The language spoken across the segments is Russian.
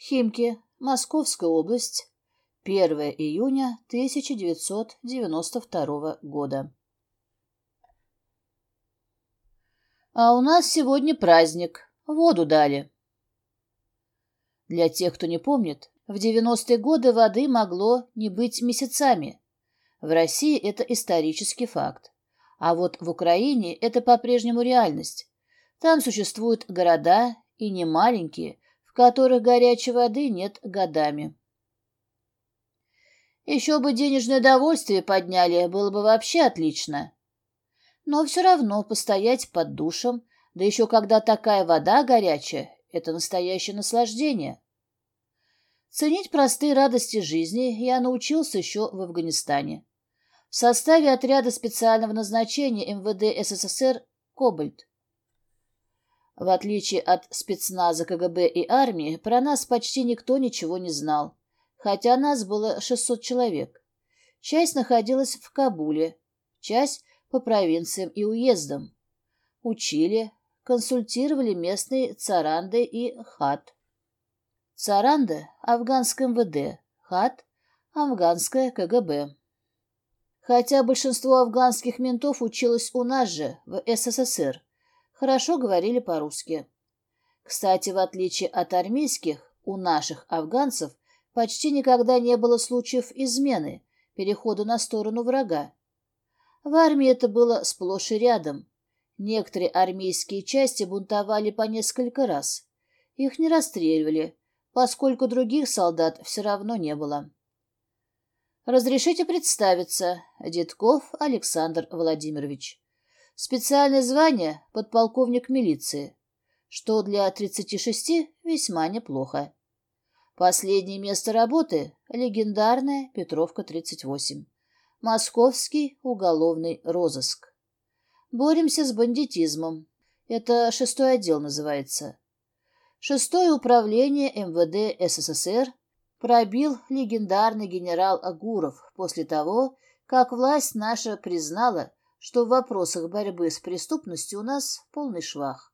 Химки, Московская область, 1 июня 1992 года. А у нас сегодня праздник. Воду дали. Для тех, кто не помнит, в 90-е годы воды могло не быть месяцами. В России это исторический факт. А вот в Украине это по-прежнему реальность. Там существуют города, и не маленькие, которых горячей воды нет годами. Еще бы денежное довольствие подняли, было бы вообще отлично. Но все равно постоять под душем, да еще когда такая вода горячая, это настоящее наслаждение. Ценить простые радости жизни я научился еще в Афганистане. В составе отряда специального назначения МВД СССР «Кобальт». В отличие от спецназа КГБ и армии, про нас почти никто ничего не знал, хотя нас было 600 человек. Часть находилась в Кабуле, часть по провинциям и уездам. Учили, консультировали местные царанды и хат. Царанда – афганское МВД, хат – афганское КГБ. Хотя большинство афганских ментов училось у нас же, в СССР, хорошо говорили по-русски. Кстати, в отличие от армейских, у наших афганцев почти никогда не было случаев измены, перехода на сторону врага. В армии это было сплошь и рядом. Некоторые армейские части бунтовали по несколько раз. Их не расстреливали, поскольку других солдат все равно не было. «Разрешите представиться, Дедков Александр Владимирович. Специальное звание — подполковник милиции, что для 36 весьма неплохо. Последнее место работы — легендарная Петровка, 38. Московский уголовный розыск. Боремся с бандитизмом. Это шестой отдел называется. Шестое управление МВД СССР пробил легендарный генерал Агуров после того, как власть наша признала, что в вопросах борьбы с преступностью у нас полный швах.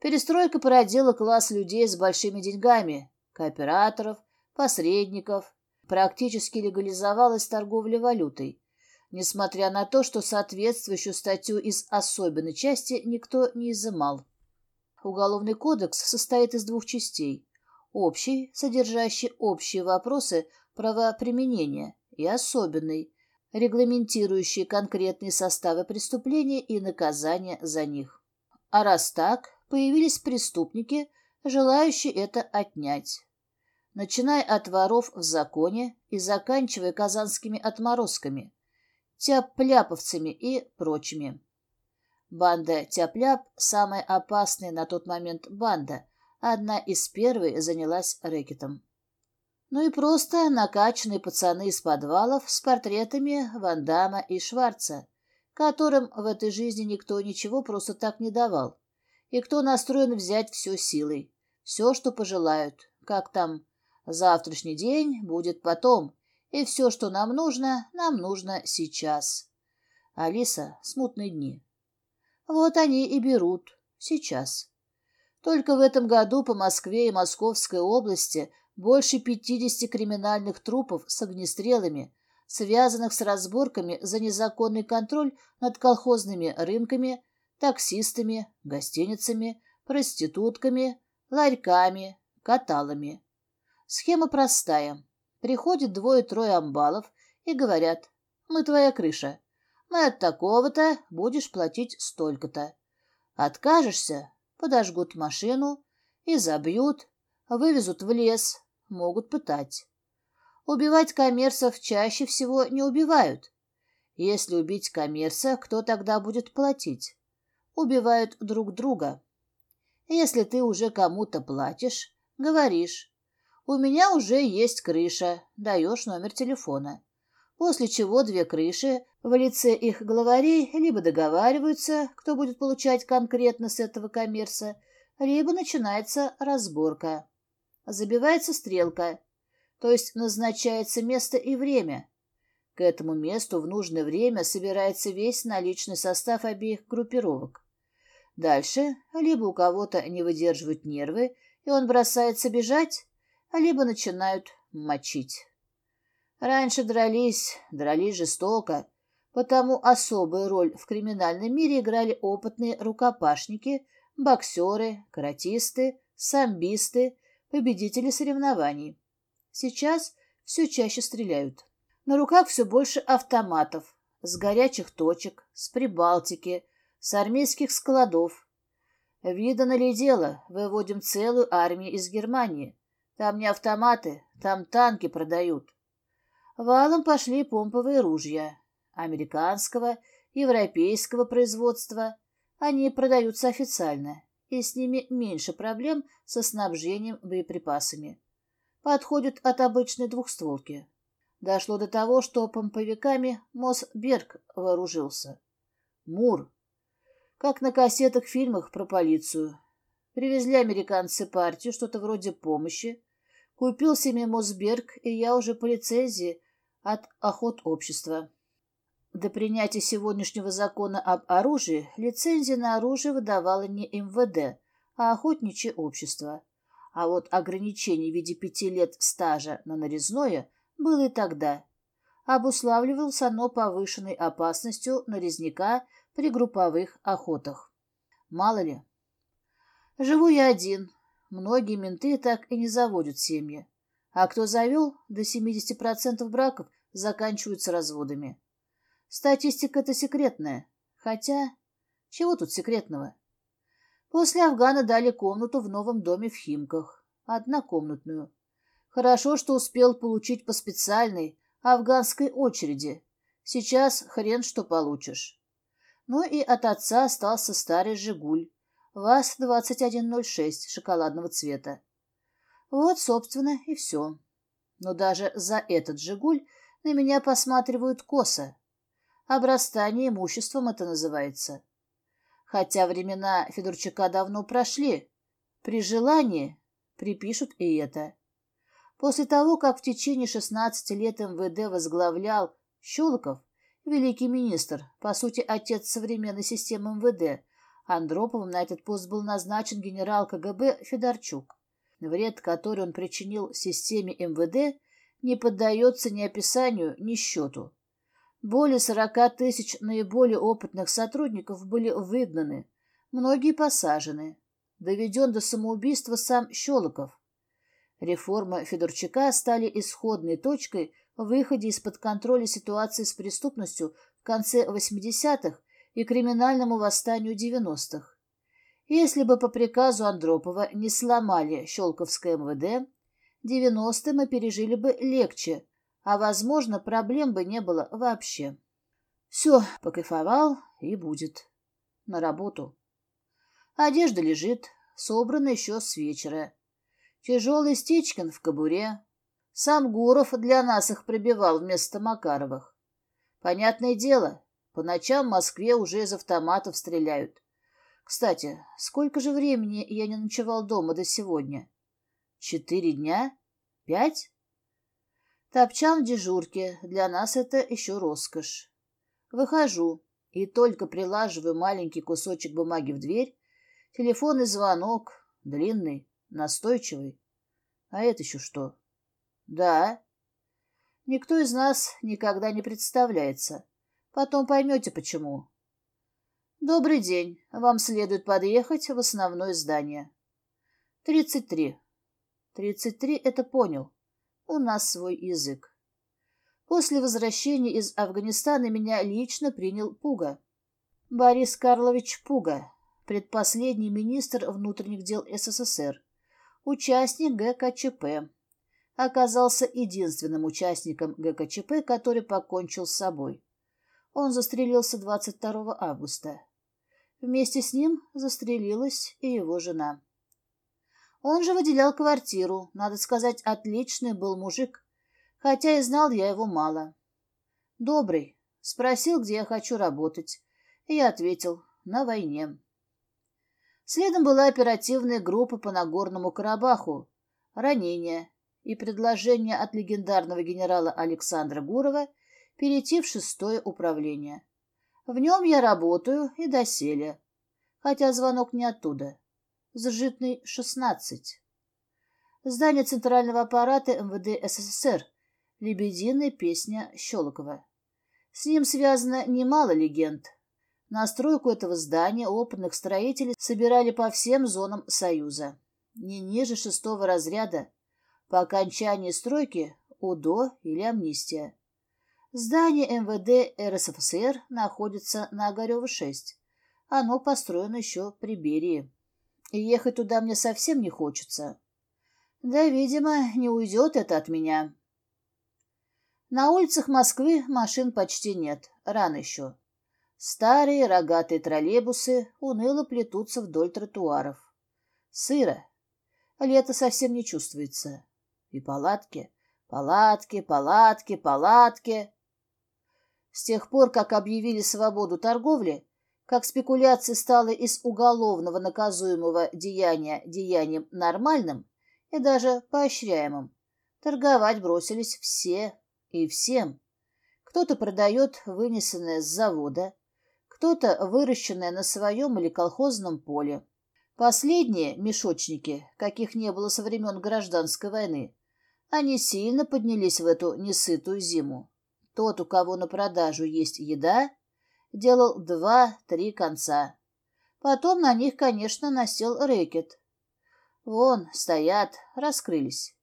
Перестройка породила класс людей с большими деньгами, кооператоров, посредников, практически легализовалась торговля валютой, несмотря на то, что соответствующую статью из особенной части никто не изымал. Уголовный кодекс состоит из двух частей. Общий, содержащий общие вопросы правоприменения, и особенный, регламентирующий конкретные составы преступления и наказания за них. А раз так, появились преступники, желающие это отнять. Начиная от воров в законе и заканчивая казанскими отморозками, тяпляповцами и прочими. Банда тяпляп – самая опасная на тот момент банда, одна из первой занялась рэкетом. Ну и просто накачанные пацаны из подвалов с портретами Ван Дамма и Шварца, которым в этой жизни никто ничего просто так не давал, и кто настроен взять все силой, все, что пожелают, как там «завтрашний день будет потом», и все, что нам нужно, нам нужно сейчас. Алиса, смутные дни. Вот они и берут. Сейчас. Только в этом году по Москве и Московской области больше 50 криминальных трупов с огнестрелами, связанных с разборками за незаконный контроль над колхозными рынками, таксистами, гостиницами, проститутками, ларьками, каталами. Схема простая. Приходят двое-трое амбалов и говорят, мы твоя крыша. Мы от такого-то будешь платить столько-то. Откажешься, подожгут машину и забьют, вывезут в лес, могут пытать. Убивать коммерсов чаще всего не убивают. Если убить коммерса, кто тогда будет платить? Убивают друг друга. Если ты уже кому-то платишь, говоришь, у меня уже есть крыша, даешь номер телефона. После чего две крыши в лице их главарей либо договариваются, кто будет получать конкретно с этого коммерса, либо начинается разборка забивается стрелка, то есть назначается место и время. К этому месту в нужное время собирается весь наличный состав обеих группировок. Дальше либо у кого-то не выдерживают нервы, и он бросается бежать, либо начинают мочить. Раньше дрались, дрались жестоко, потому особую роль в криминальном мире играли опытные рукопашники, боксеры, каратисты, самбисты, победители соревнований. Сейчас все чаще стреляют. На руках все больше автоматов, с горячих точек, с Прибалтики, с армейских складов. Видано ли дело, выводим целую армию из Германии. Там не автоматы, там танки продают. Валом пошли помповые ружья. Американского, европейского производства. Они продаются официально, и с ними меньше проблем со снабжением боеприпасами. Подходят от обычной двухстволки. Дошло до того, что помповиками Мосберг вооружился. Мур. Как на кассетах фильмах про полицию. Привезли американцы партию, что-то вроде помощи. Купил себе Мосберг, и я уже по лицензии от охот общества. До принятия сегодняшнего закона об оружии лицензия на оружие выдавала не МВД, а охотничье общество. А вот ограничение в виде пяти лет стажа на нарезное было и тогда. Обуславливалось оно повышенной опасностью нарезника при групповых охотах. Мало ли. Живу я один. Многие менты так и не заводят семьи. А кто завел, до 70% браков заканчиваются разводами. Статистика это секретная. Хотя, чего тут секретного? После Афгана дали комнату в новом доме в Химках. Однокомнатную. Хорошо, что успел получить по специальной афганской очереди. Сейчас хрен что получишь. Ну и от отца остался старый «Жигуль». ВАЗ-2106 шоколадного цвета. Вот, собственно, и все. Но даже за этот «Жигуль» на меня посматривают косо. Обрастание имуществом это называется. Хотя времена Федорчука давно прошли. При желании припишут и это. После того, как в течение 16 лет МВД возглавлял Щелоков, великий министр, по сути, отец современной системы МВД, Андроповым на этот пост был назначен генерал КГБ Федорчук. Вред, который он причинил системе МВД, не поддается ни описанию, ни счету. Более сорока тысяч наиболее опытных сотрудников были выгнаны, многие посажены. Доведен до самоубийства сам Щелоков. Реформа Федорчака стали исходной точкой в выходе из-под контроля ситуации с преступностью в конце 80-х и криминальному восстанию 90-х. Если бы по приказу Андропова не сломали Щелковское МВД, 90-е мы пережили бы легче, а, возможно, проблем бы не было вообще. Все, покайфовал и будет. На работу. Одежда лежит, собрана еще с вечера. Тяжелый Стечкин в кобуре. Сам Гуров для нас их пробивал вместо Макаровых. Понятное дело, по ночам в Москве уже из автоматов стреляют. Кстати, сколько же времени я не ночевал дома до сегодня? Четыре дня? Пять? Топчан в дежурке. Для нас это еще роскошь. Выхожу и только прилаживаю маленький кусочек бумаги в дверь. Телефонный звонок, длинный, настойчивый. А это еще что? Да. Никто из нас никогда не представляется. Потом поймете, почему. «Добрый день. Вам следует подъехать в основное здание». «Тридцать три». «Тридцать три — это понял. У нас свой язык». После возвращения из Афганистана меня лично принял Пуга. Борис Карлович Пуга, предпоследний министр внутренних дел СССР, участник ГКЧП. Оказался единственным участником ГКЧП, который покончил с собой. Он застрелился 22 августа. Вместе с ним застрелилась и его жена. Он же выделял квартиру, надо сказать, отличный был мужик, хотя и знал я его мало. Добрый, спросил, где я хочу работать, и я ответил, на войне. Следом была оперативная группа по Нагорному Карабаху, ранения и предложение от легендарного генерала Александра Гурова перейти в шестое управление. В нем я работаю и доселе, хотя звонок не оттуда. Зажитный шестнадцать. Здание Центрального аппарата МВД СССР. Лебединая песня Щелокова. С ним связано немало легенд. На стройку этого здания опытных строителей собирали по всем зонам Союза. Не ниже шестого разряда. По окончании стройки УДО или амнистия. Здание МВД РСФСР находится на Огарева, 6. Оно построено еще при Берии. И ехать туда мне совсем не хочется. Да, видимо, не уйдет это от меня. На улицах Москвы машин почти нет, рано еще. Старые рогатые троллейбусы уныло плетутся вдоль тротуаров. Сыро. Лето совсем не чувствуется. И палатки, палатки, палатки, палатки. С тех пор, как объявили свободу торговли, как спекуляция стала из уголовного наказуемого деяния деянием нормальным и даже поощряемым, торговать бросились все и всем. Кто-то продает вынесенное с завода, кто-то выращенное на своем или колхозном поле. Последние мешочники, каких не было со времен гражданской войны, они сильно поднялись в эту несытую зиму. Тот, у кого на продажу есть еда, делал два-три конца. Потом на них, конечно, насел рэкет. Вон, стоят, раскрылись.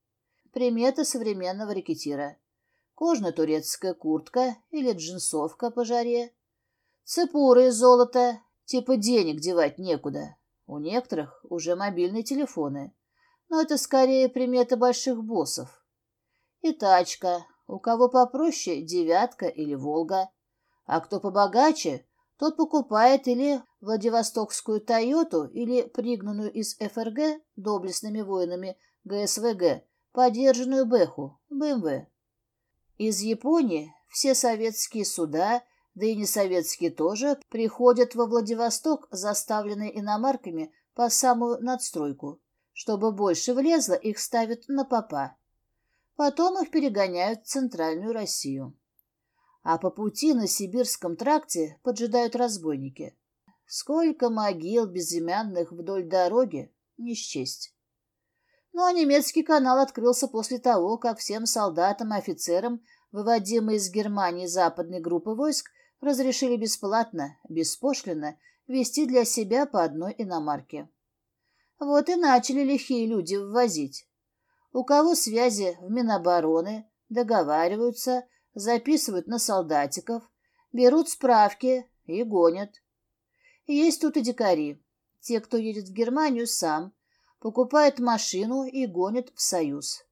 Приметы современного рэкетира. Кожно-турецкая куртка или джинсовка по жаре. Цепуры из золота, типа денег девать некуда. У некоторых уже мобильные телефоны. Но это скорее примета больших боссов. И тачка, у кого попроще «девятка» или «Волга», а кто побогаче, тот покупает или Владивостокскую «Тойоту», или пригнанную из ФРГ доблестными воинами ГСВГ, подержанную «Бэху» БМВ. Из Японии все советские суда, да и несоветские тоже, приходят во Владивосток, заставленные иномарками по самую надстройку. Чтобы больше влезло, их ставят на попа. Потом их перегоняют в Центральную Россию. А по пути на Сибирском тракте поджидают разбойники. Сколько могил безымянных вдоль дороги, не счесть. Ну а немецкий канал открылся после того, как всем солдатам и офицерам, выводимые из Германии западной группы войск, разрешили бесплатно, беспошлино вести для себя по одной иномарке. Вот и начали лихие люди ввозить. У кого связи в Минобороны, договариваются, записывают на солдатиков, берут справки и гонят. Есть тут и дикари. Те, кто едет в Германию сам, покупает машину и гонит в Союз.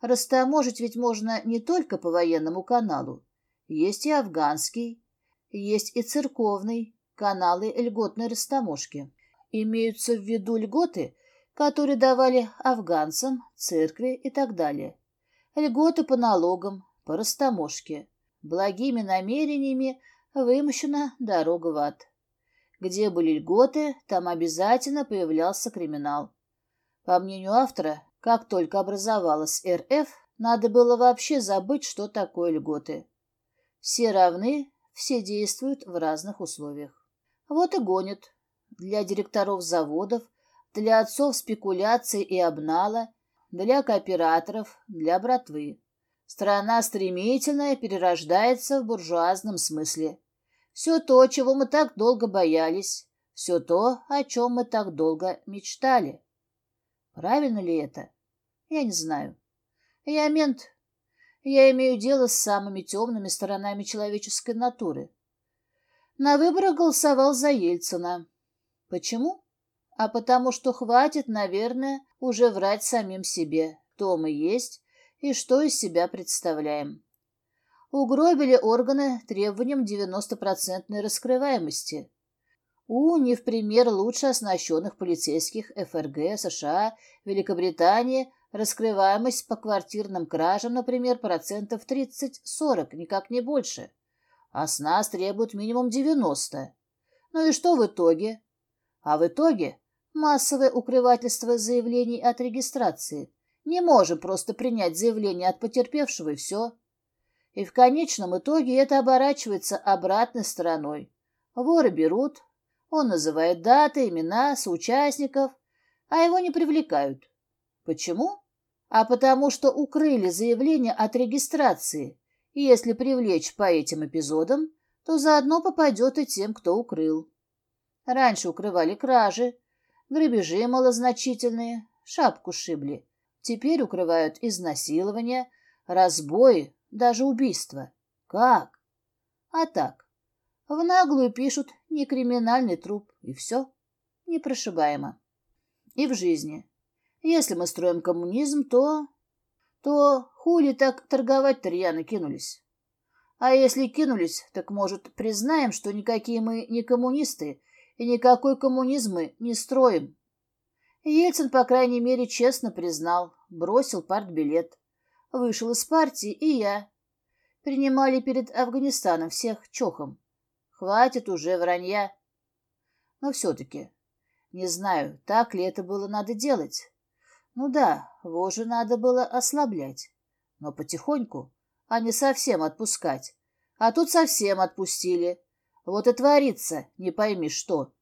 Растаможить ведь можно не только по военному каналу. Есть и афганский, есть и церковный, каналы льготной растаможки. Имеются в виду льготы, которые давали афганцам, церкви и так далее. Льготы по налогам, по растаможке. Благими намерениями вымощена дорога в ад. Где были льготы, там обязательно появлялся криминал. По мнению автора, как только образовалась РФ, надо было вообще забыть, что такое льготы. Все равны, все действуют в разных условиях. Вот и гонят. Для директоров заводов, для отцов спекуляции и обнала, для кооператоров, для братвы. Страна стремительно перерождается в буржуазном смысле. Все то, чего мы так долго боялись, все то, о чем мы так долго мечтали. Правильно ли это? Я не знаю. Я мент. Я имею дело с самыми темными сторонами человеческой натуры. На выборах голосовал за Ельцина. Почему? а потому что хватит, наверное, уже врать самим себе, кто мы есть и что из себя представляем. Угробили органы требованием 90% раскрываемости. У не в пример лучше оснащенных полицейских ФРГ, США, Великобритании раскрываемость по квартирным кражам, например, процентов 30-40, никак не больше. А с нас требуют минимум 90. Ну и что в итоге? А в итоге Массовое укрывательство заявлений от регистрации. Не можем просто принять заявление от потерпевшего и все. И в конечном итоге это оборачивается обратной стороной. Воры берут, он называет даты, имена, соучастников, а его не привлекают. Почему? а потому что укрыли заявление от регистрации, и если привлечь по этим эпизодам, то заодно попадет и тем, кто укрыл. Раньше укрывали кражи, грабежи малозначительные, шапку шибли. Теперь укрывают изнасилования, разбои, даже убийства. Как? А так. В наглую пишут не криминальный труп, и все. Непрошибаемо. И в жизни. Если мы строим коммунизм, то... То хули так торговать-то рьяно кинулись? А если кинулись, так, может, признаем, что никакие мы не коммунисты, и никакой коммунизм мы не строим. Ельцин, по крайней мере, честно признал, бросил партбилет. Вышел из партии и я. Принимали перед Афганистаном всех чохом. Хватит уже вранья. Но все-таки, не знаю, так ли это было надо делать. Ну да, вожу надо было ослаблять, но потихоньку, а не совсем отпускать. А тут совсем отпустили. Вот и творится, не пойми что.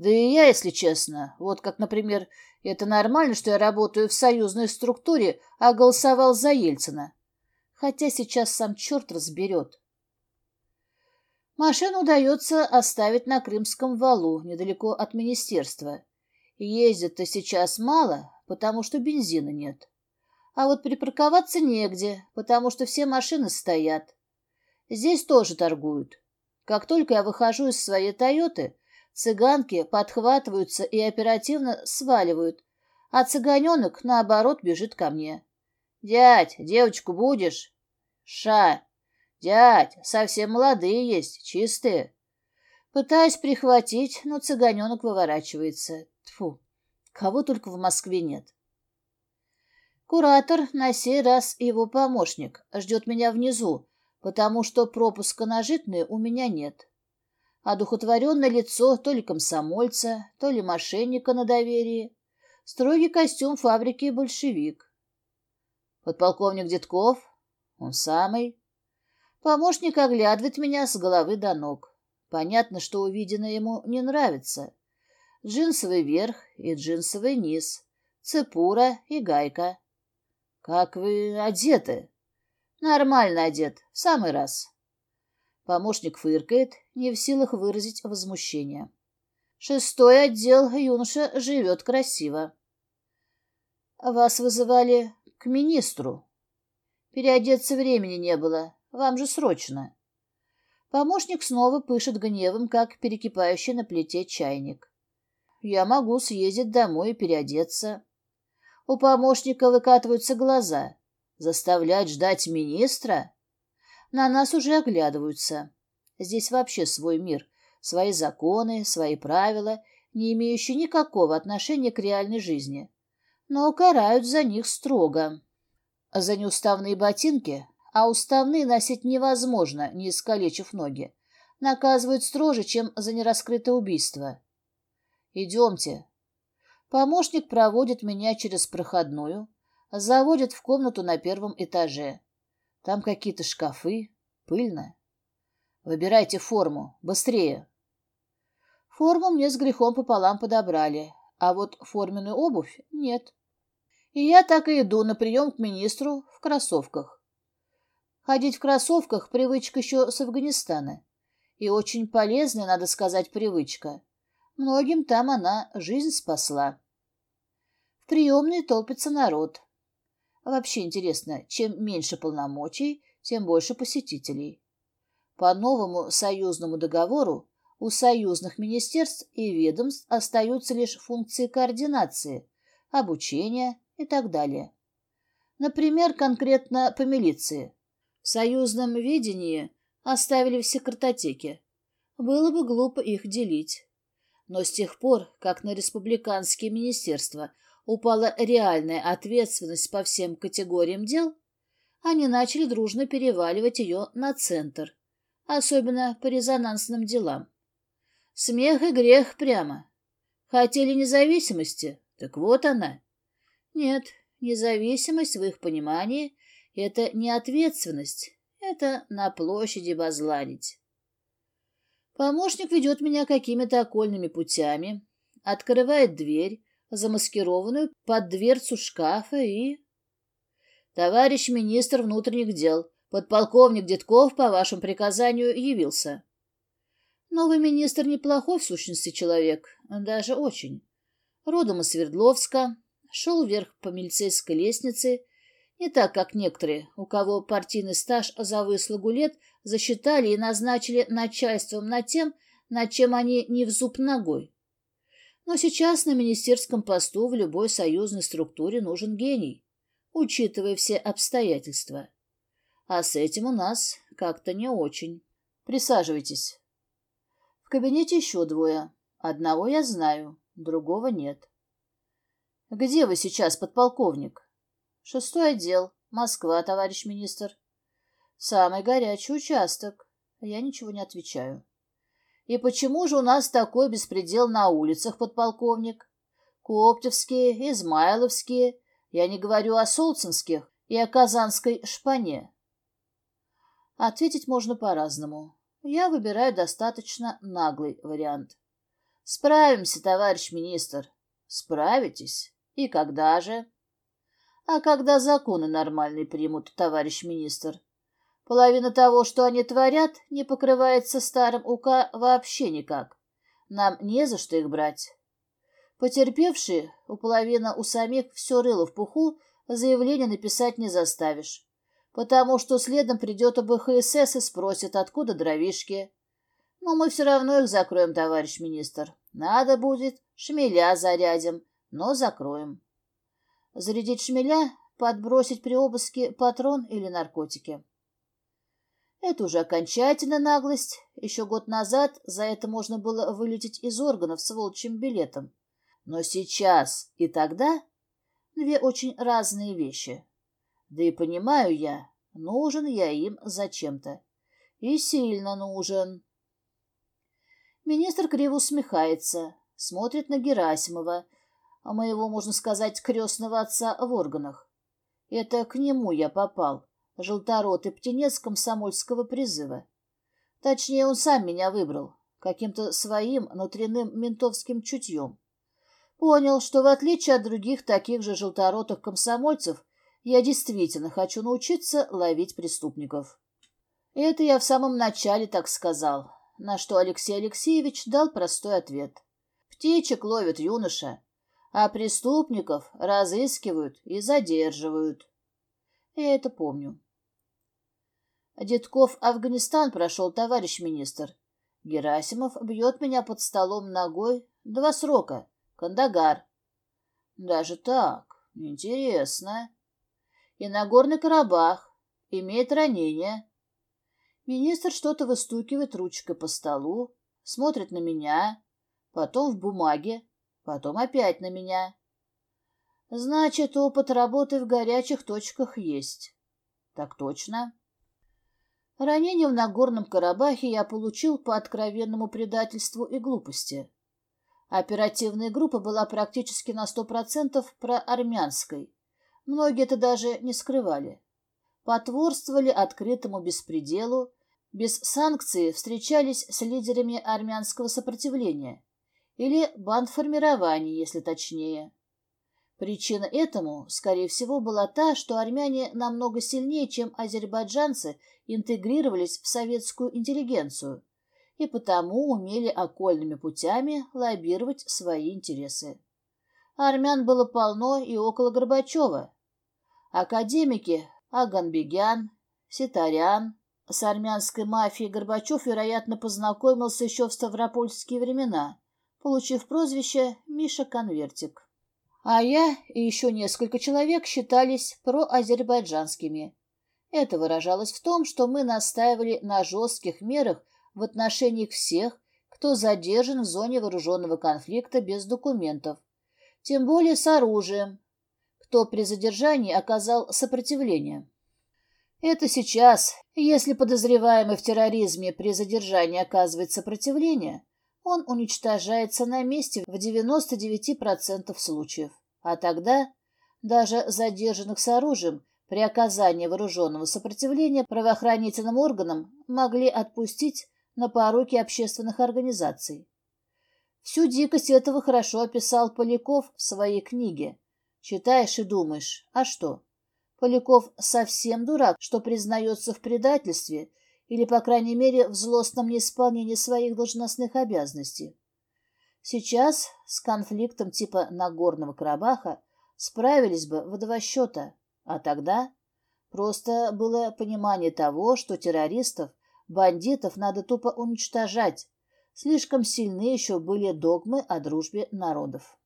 Да и я, если честно, вот как, например, это нормально, что я работаю в союзной структуре, а голосовал за Ельцина. Хотя сейчас сам черт разберет. Машину удается оставить на Крымском валу, недалеко от министерства. Ездит-то сейчас мало, потому что бензина нет. А вот припарковаться негде, потому что все машины стоят. Здесь тоже торгуют. Как только я выхожу из своей «Тойоты», цыганки подхватываются и оперативно сваливают, а цыганенок, наоборот, бежит ко мне. «Дядь, девочку будешь?» «Ша! Дядь, совсем молодые есть, чистые». Пытаюсь прихватить, но цыганенок выворачивается. Тфу, кого только в Москве нет. Куратор, на сей раз его помощник, ждет меня внизу, потому что пропуска на житные у меня нет. Одухотворенное лицо то ли комсомольца, то ли мошенника на доверии. Строгий костюм фабрики «Большевик». Подполковник Детков, он самый. Помощник оглядывает меня с головы до ног. Понятно, что увиденное ему не нравится. Джинсовый верх и джинсовый низ, цепура и гайка. «Как вы одеты?» Нормально одет, в самый раз. Помощник фыркает, не в силах выразить возмущение. Шестой отдел юноша живет красиво. Вас вызывали к министру. Переодеться времени не было, вам же срочно. Помощник снова пышет гневом, как перекипающий на плите чайник. Я могу съездить домой и переодеться. У помощника выкатываются глаза. Заставлять ждать министра? На нас уже оглядываются. Здесь вообще свой мир, свои законы, свои правила, не имеющие никакого отношения к реальной жизни. Но карают за них строго. За неуставные ботинки, а уставные носить невозможно, не искалечив ноги, наказывают строже, чем за нераскрытое убийство. Идемте. Помощник проводит меня через проходную, Заводят в комнату на первом этаже. Там какие-то шкафы, пыльно. Выбирайте форму, быстрее. Форму мне с грехом пополам подобрали, а вот форменную обувь нет. И я так и иду на прием к министру в кроссовках. Ходить в кроссовках — привычка еще с Афганистана. И очень полезная, надо сказать, привычка. Многим там она жизнь спасла. В приемной толпится народ. Вообще интересно, чем меньше полномочий, тем больше посетителей. По новому союзному договору у союзных министерств и ведомств остаются лишь функции координации, обучения и так далее. Например, конкретно по милиции. В союзном видении оставили все картотеки. Было бы глупо их делить. Но с тех пор, как на республиканские министерства упала реальная ответственность по всем категориям дел, они начали дружно переваливать ее на центр, особенно по резонансным делам. Смех и грех прямо. Хотели независимости? Так вот она. Нет, независимость в их понимании — это не ответственность, это на площади базларить. Помощник ведет меня какими-то окольными путями, открывает дверь, замаскированную под дверцу шкафа и... Товарищ министр внутренних дел, подполковник Детков по вашему приказанию явился. Новый министр неплохой в сущности человек, даже очень. Родом из Свердловска, шел вверх по милицейской лестнице, не так, как некоторые, у кого партийный стаж за выслугу лет засчитали и назначили начальством над тем, над чем они не в зуб ногой. Но сейчас на министерском посту в любой союзной структуре нужен гений, учитывая все обстоятельства. А с этим у нас как-то не очень. Присаживайтесь. В кабинете еще двое. Одного я знаю, другого нет. Где вы сейчас, подполковник? Шестой отдел. Москва, товарищ министр. Самый горячий участок. Я ничего не отвечаю. И почему же у нас такой беспредел на улицах, подполковник? Коптевские, Измайловские, я не говорю о Солцинских и о Казанской шпане. Ответить можно по-разному. Я выбираю достаточно наглый вариант. Справимся, товарищ министр. Справитесь. И когда же? А когда законы нормальные примут, товарищ министр? Половина того, что они творят, не покрывается старым УК вообще никак. Нам не за что их брать. Потерпевшие, у половины у самих все рыло в пуху, заявление написать не заставишь. Потому что следом придет ОБХСС и спросит, откуда дровишки. Но мы все равно их закроем, товарищ министр. Надо будет, шмеля зарядим, но закроем. Зарядить шмеля, подбросить при обыске патрон или наркотики. Это уже окончательная наглость. Еще год назад за это можно было вылететь из органов с волчьим билетом. Но сейчас и тогда две очень разные вещи. Да и понимаю я, нужен я им зачем-то. И сильно нужен. Министр криво усмехается, смотрит на Герасимова, моего, можно сказать, крестного отца в органах. Это к нему я попал желторотый птенец комсомольского призыва. Точнее, он сам меня выбрал, каким-то своим внутренним ментовским чутьем. Понял, что в отличие от других таких же желторотых комсомольцев, я действительно хочу научиться ловить преступников. Это я в самом начале так сказал, на что Алексей Алексеевич дал простой ответ. Птичек ловят юноша, а преступников разыскивают и задерживают. Я это помню. Детков Афганистан прошел, товарищ министр. Герасимов бьет меня под столом ногой. Два срока. Кандагар. Даже так. Интересно. И Нагорный Карабах. Имеет ранение. Министр что-то выстукивает ручкой по столу, смотрит на меня, потом в бумаге, потом опять на меня. Значит, опыт работы в горячих точках есть. Так точно. Ранение в Нагорном Карабахе я получил по откровенному предательству и глупости. Оперативная группа была практически на сто процентов проармянской. Многие это даже не скрывали. Потворствовали открытому беспределу, без санкций встречались с лидерами армянского сопротивления или бандформирований, если точнее. Причина этому, скорее всего, была та, что армяне намного сильнее, чем азербайджанцы, интегрировались в советскую интеллигенцию и потому умели окольными путями лоббировать свои интересы. Армян было полно и около Горбачева. Академики Аганбегян, Ситарян, с армянской мафией Горбачев, вероятно, познакомился еще в ставропольские времена, получив прозвище «Миша Конвертик». А я и еще несколько человек считались проазербайджанскими. Это выражалось в том, что мы настаивали на жестких мерах в отношении всех, кто задержан в зоне вооруженного конфликта без документов, тем более с оружием, кто при задержании оказал сопротивление. Это сейчас, если подозреваемый в терроризме при задержании оказывает сопротивление, он уничтожается на месте в 99% случаев. А тогда даже задержанных с оружием при оказании вооруженного сопротивления правоохранительным органам могли отпустить на поруки общественных организаций. Всю дикость этого хорошо описал Поляков в своей книге. Читаешь и думаешь, а что? Поляков совсем дурак, что признается в предательстве или, по крайней мере, в злостном неисполнении своих должностных обязанностей. Сейчас с конфликтом типа Нагорного Карабаха справились бы в два счета, а тогда просто было понимание того, что террористов, бандитов надо тупо уничтожать. Слишком сильны еще были догмы о дружбе народов.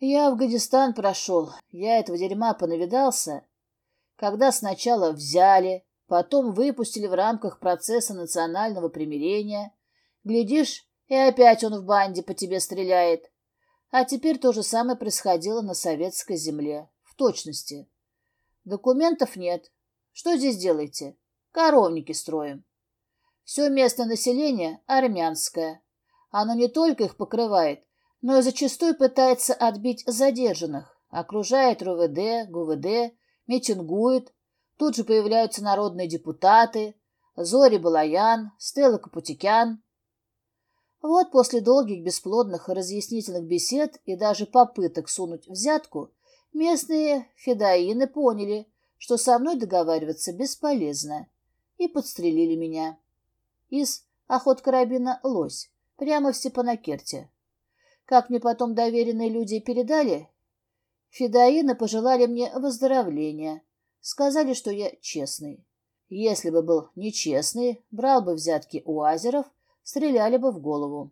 Я Афганистан прошел, я этого дерьма понавидался, когда сначала взяли, потом выпустили в рамках процесса национального примирения. Глядишь, и опять он в банде по тебе стреляет. А теперь то же самое происходило на советской земле. В точности. Документов нет. Что здесь делаете? Коровники строим. Все местное население армянское. Оно не только их покрывает, но и зачастую пытается отбить задержанных. Окружает РУВД, ГУВД, митингует. Тут же появляются народные депутаты. Зори Балаян, Стелла Капутикян. Вот после долгих бесплодных разъяснительных бесед и даже попыток сунуть взятку, местные федоины поняли, что со мной договариваться бесполезно, и подстрелили меня. Из охот карабина «Лось» прямо в Степанакерте. Как мне потом доверенные люди передали, федоины пожелали мне выздоровления, сказали, что я честный. Если бы был нечестный, брал бы взятки у азеров – стреляли бы в голову.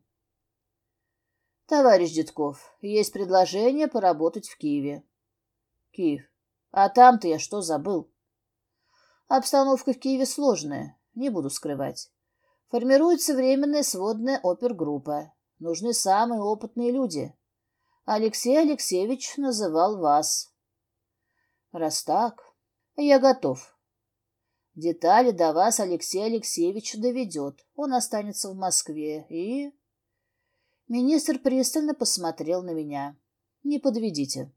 Товарищ Дедков, есть предложение поработать в Киеве. Киев. А там-то я что забыл? Обстановка в Киеве сложная, не буду скрывать. Формируется временная сводная опергруппа. Нужны самые опытные люди. Алексей Алексеевич называл вас. Раз так, я готов. Детали до вас Алексей Алексеевич доведет. Он останется в Москве и... Министр пристально посмотрел на меня. Не подведите.